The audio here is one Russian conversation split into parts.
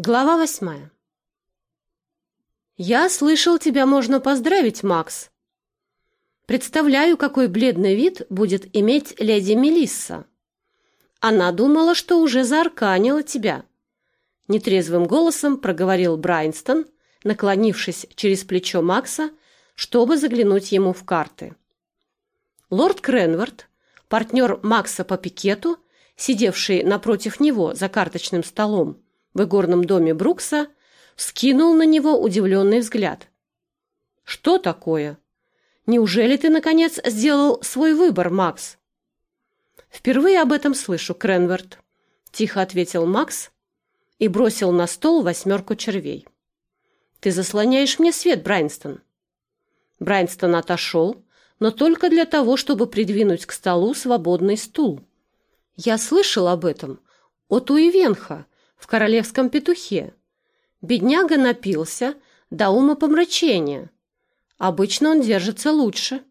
Глава восьмая. «Я слышал, тебя можно поздравить, Макс. Представляю, какой бледный вид будет иметь леди Мелисса. Она думала, что уже заарканила тебя». Нетрезвым голосом проговорил Брайнстон, наклонившись через плечо Макса, чтобы заглянуть ему в карты. Лорд Кренвард, партнер Макса по пикету, сидевший напротив него за карточным столом, в игорном доме Брукса, скинул на него удивленный взгляд. «Что такое? Неужели ты, наконец, сделал свой выбор, Макс?» «Впервые об этом слышу, Кренверт», — тихо ответил Макс и бросил на стол восьмерку червей. «Ты заслоняешь мне свет, Брайнстон». Брайнстон отошел, но только для того, чтобы придвинуть к столу свободный стул. «Я слышал об этом от Уивенха», в королевском петухе. Бедняга напился до ума помрачения. Обычно он держится лучше.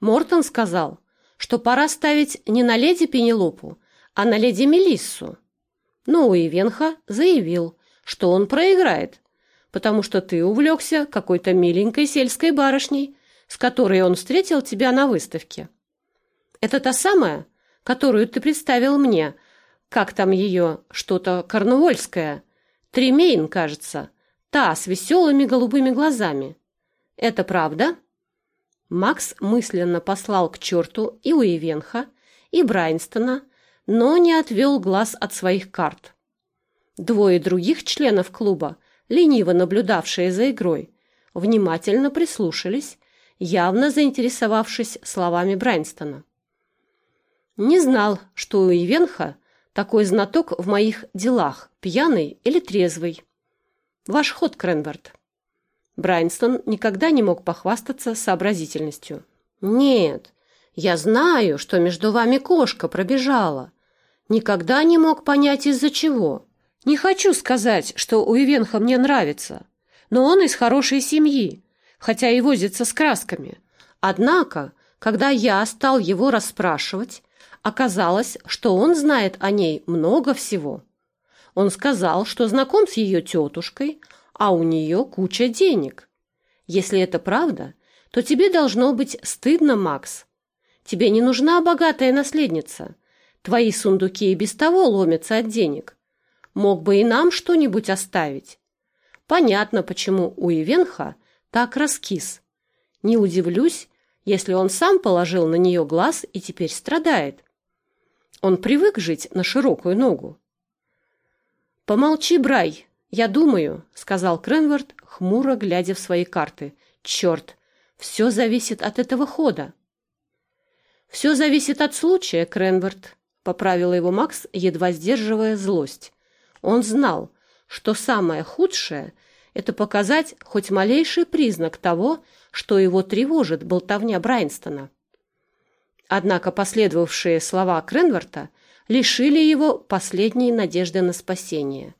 Мортон сказал, что пора ставить не на леди Пенелопу, а на леди Мелиссу. Но Уивенха заявил, что он проиграет, потому что ты увлекся какой-то миленькой сельской барышней, с которой он встретил тебя на выставке. Это та самая, которую ты представил мне – как там ее, что-то корнуольское. Тремейн, кажется. Та с веселыми голубыми глазами. Это правда? Макс мысленно послал к черту и Уивенха, и Брайнстона, но не отвел глаз от своих карт. Двое других членов клуба, лениво наблюдавшие за игрой, внимательно прислушались, явно заинтересовавшись словами Брайнстона. Не знал, что у Ивенха такой знаток в моих делах, пьяный или трезвый. Ваш ход, Кренвард. Брайнстон никогда не мог похвастаться сообразительностью. Нет, я знаю, что между вами кошка пробежала. Никогда не мог понять, из-за чего. Не хочу сказать, что у Ивенха мне нравится, но он из хорошей семьи, хотя и возится с красками. Однако, когда я стал его расспрашивать, Оказалось, что он знает о ней много всего. Он сказал, что знаком с ее тетушкой, а у нее куча денег. Если это правда, то тебе должно быть стыдно, Макс. Тебе не нужна богатая наследница. Твои сундуки и без того ломятся от денег. Мог бы и нам что-нибудь оставить. Понятно, почему у Ивенха так раскис. Не удивлюсь, если он сам положил на нее глаз и теперь страдает. Он привык жить на широкую ногу. «Помолчи, Брай, я думаю», — сказал Кренвард, хмуро глядя в свои карты. «Черт, все зависит от этого хода». «Все зависит от случая, Кренвард», — поправил его Макс, едва сдерживая злость. Он знал, что самое худшее — это показать хоть малейший признак того, что его тревожит болтовня Брайнстона. Однако последовавшие слова Кренварта лишили его последней надежды на спасение.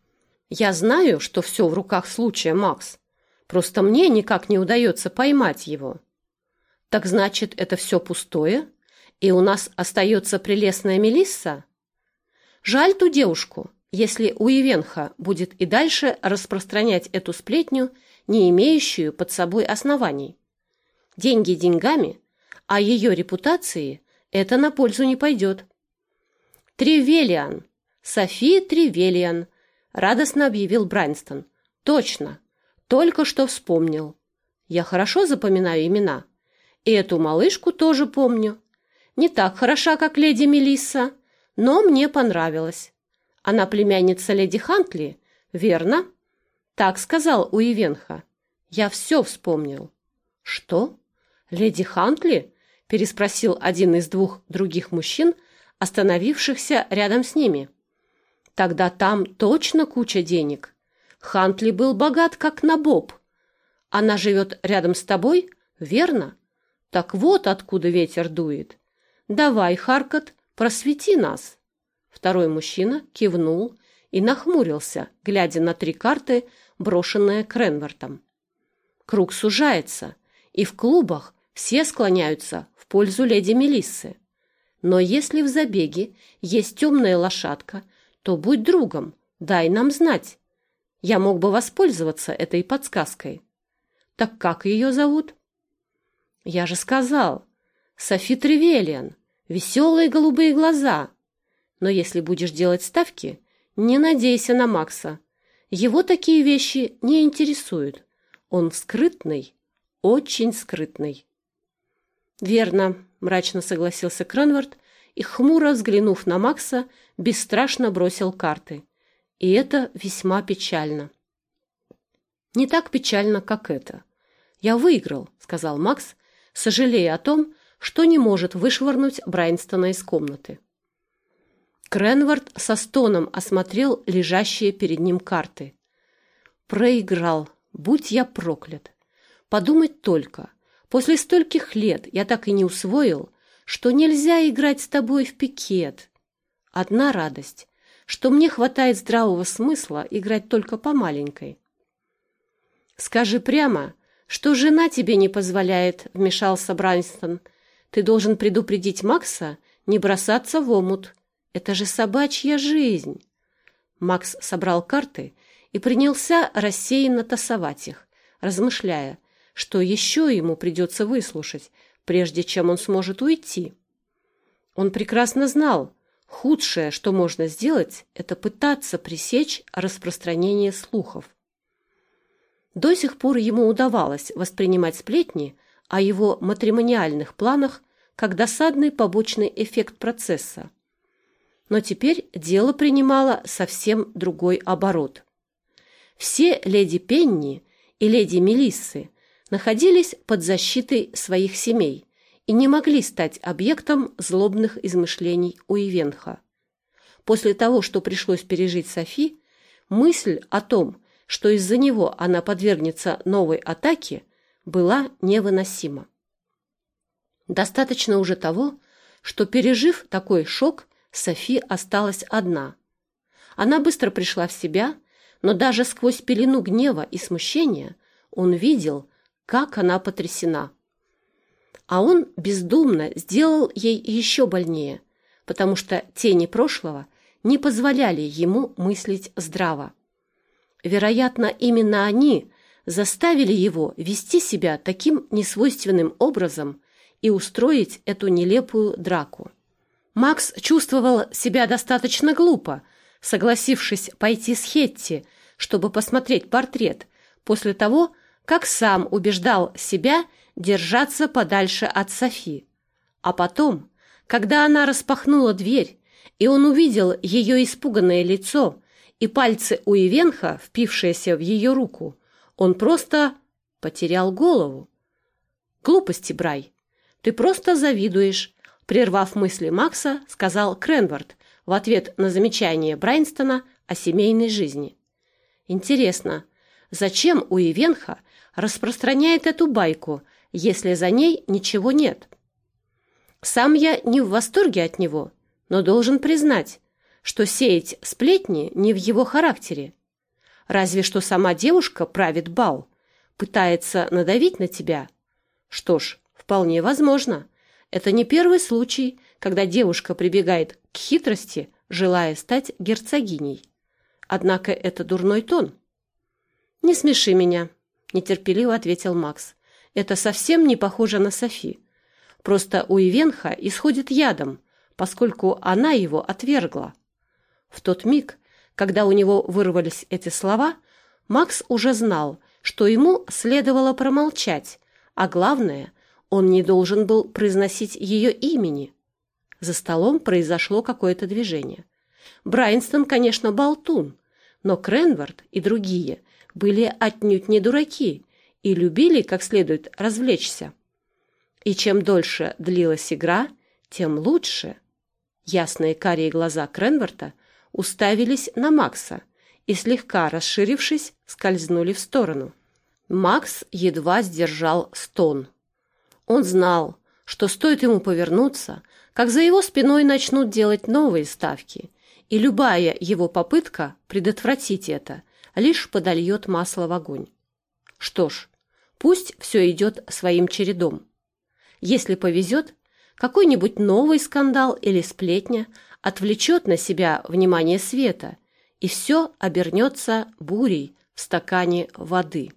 «Я знаю, что все в руках случая, Макс. Просто мне никак не удается поймать его». «Так значит, это все пустое? И у нас остается прелестная Мелисса?» «Жаль ту девушку, если у Ивенха будет и дальше распространять эту сплетню, не имеющую под собой оснований. Деньги деньгами, а ее репутации это на пользу не пойдет. «Тревелиан! Софи Тревелиан!» — радостно объявил Брайнстон. «Точно! Только что вспомнил. Я хорошо запоминаю имена. И эту малышку тоже помню. Не так хороша, как леди Мелисса, но мне понравилась. Она племянница леди Хантли, верно?» Так сказал Уивенха. Я все вспомнил. «Что? Леди Хантли?» Переспросил один из двух других мужчин, остановившихся рядом с ними. Тогда там точно куча денег. Хантли был богат, как набоб. Она живет рядом с тобой, верно? Так вот откуда ветер дует. Давай, Харкот, просвети нас. Второй мужчина кивнул и нахмурился, глядя на три карты, брошенные Кренвартом. Круг сужается, и в клубах все склоняются в пользу леди Мелиссы. Но если в забеге есть темная лошадка, то будь другом, дай нам знать. Я мог бы воспользоваться этой подсказкой. Так как ее зовут? Я же сказал. Софи Тревелиан. Веселые голубые глаза. Но если будешь делать ставки, не надейся на Макса. Его такие вещи не интересуют. Он скрытный, очень скрытный. Верно, мрачно согласился Кранвард и, хмуро взглянув на Макса, бесстрашно бросил карты. И это весьма печально. Не так печально, как это. Я выиграл, сказал Макс, сожалея о том, что не может вышвырнуть Брайнстона из комнаты. Кренвард со стоном осмотрел лежащие перед ним карты. Проиграл, будь я проклят. Подумать только, после стольких лет я так и не усвоил, что нельзя играть с тобой в пикет. Одна радость, что мне хватает здравого смысла играть только по маленькой. Скажи прямо, что жена тебе не позволяет, вмешался Брайнстон. Ты должен предупредить Макса не бросаться в омут. Это же собачья жизнь. Макс собрал карты и принялся рассеянно тасовать их, размышляя, что еще ему придется выслушать, прежде чем он сможет уйти. Он прекрасно знал, худшее, что можно сделать, это пытаться пресечь распространение слухов. До сих пор ему удавалось воспринимать сплетни о его матримониальных планах как досадный побочный эффект процесса. Но теперь дело принимало совсем другой оборот. Все леди Пенни и леди Мелиссы находились под защитой своих семей и не могли стать объектом злобных измышлений у Ивенха. После того, что пришлось пережить Софи, мысль о том, что из-за него она подвергнется новой атаке, была невыносима. Достаточно уже того, что, пережив такой шок, Софи осталась одна. Она быстро пришла в себя, но даже сквозь пелену гнева и смущения он видел, как она потрясена. А он бездумно сделал ей еще больнее, потому что тени прошлого не позволяли ему мыслить здраво. Вероятно, именно они заставили его вести себя таким несвойственным образом и устроить эту нелепую драку. Макс чувствовал себя достаточно глупо, согласившись пойти с Хетти, чтобы посмотреть портрет, после того, как сам убеждал себя держаться подальше от Софи. А потом, когда она распахнула дверь, и он увидел ее испуганное лицо и пальцы у Ивенха, впившиеся в ее руку, он просто потерял голову. «Глупости, Брай, ты просто завидуешь», прервав мысли Макса, сказал Кренвард в ответ на замечание Брайнстона о семейной жизни. «Интересно, зачем у Ивенха распространяет эту байку, если за ней ничего нет. Сам я не в восторге от него, но должен признать, что сеять сплетни не в его характере. Разве что сама девушка правит бал, пытается надавить на тебя. Что ж, вполне возможно. Это не первый случай, когда девушка прибегает к хитрости, желая стать герцогиней. Однако это дурной тон. «Не смеши меня», нетерпеливо ответил Макс. Это совсем не похоже на Софи. Просто у Ивенха исходит ядом, поскольку она его отвергла. В тот миг, когда у него вырвались эти слова, Макс уже знал, что ему следовало промолчать, а главное, он не должен был произносить ее имени. За столом произошло какое-то движение. Брайнстон, конечно, болтун, но Кренвард и другие были отнюдь не дураки и любили как следует развлечься. И чем дольше длилась игра, тем лучше. Ясные карие глаза Кренворта уставились на Макса и, слегка расширившись, скользнули в сторону. Макс едва сдержал стон. Он знал, что стоит ему повернуться, как за его спиной начнут делать новые ставки, и любая его попытка предотвратить это лишь подольет масло в огонь. Что ж, пусть все идет своим чередом. Если повезет, какой-нибудь новый скандал или сплетня отвлечет на себя внимание света, и все обернется бурей в стакане воды.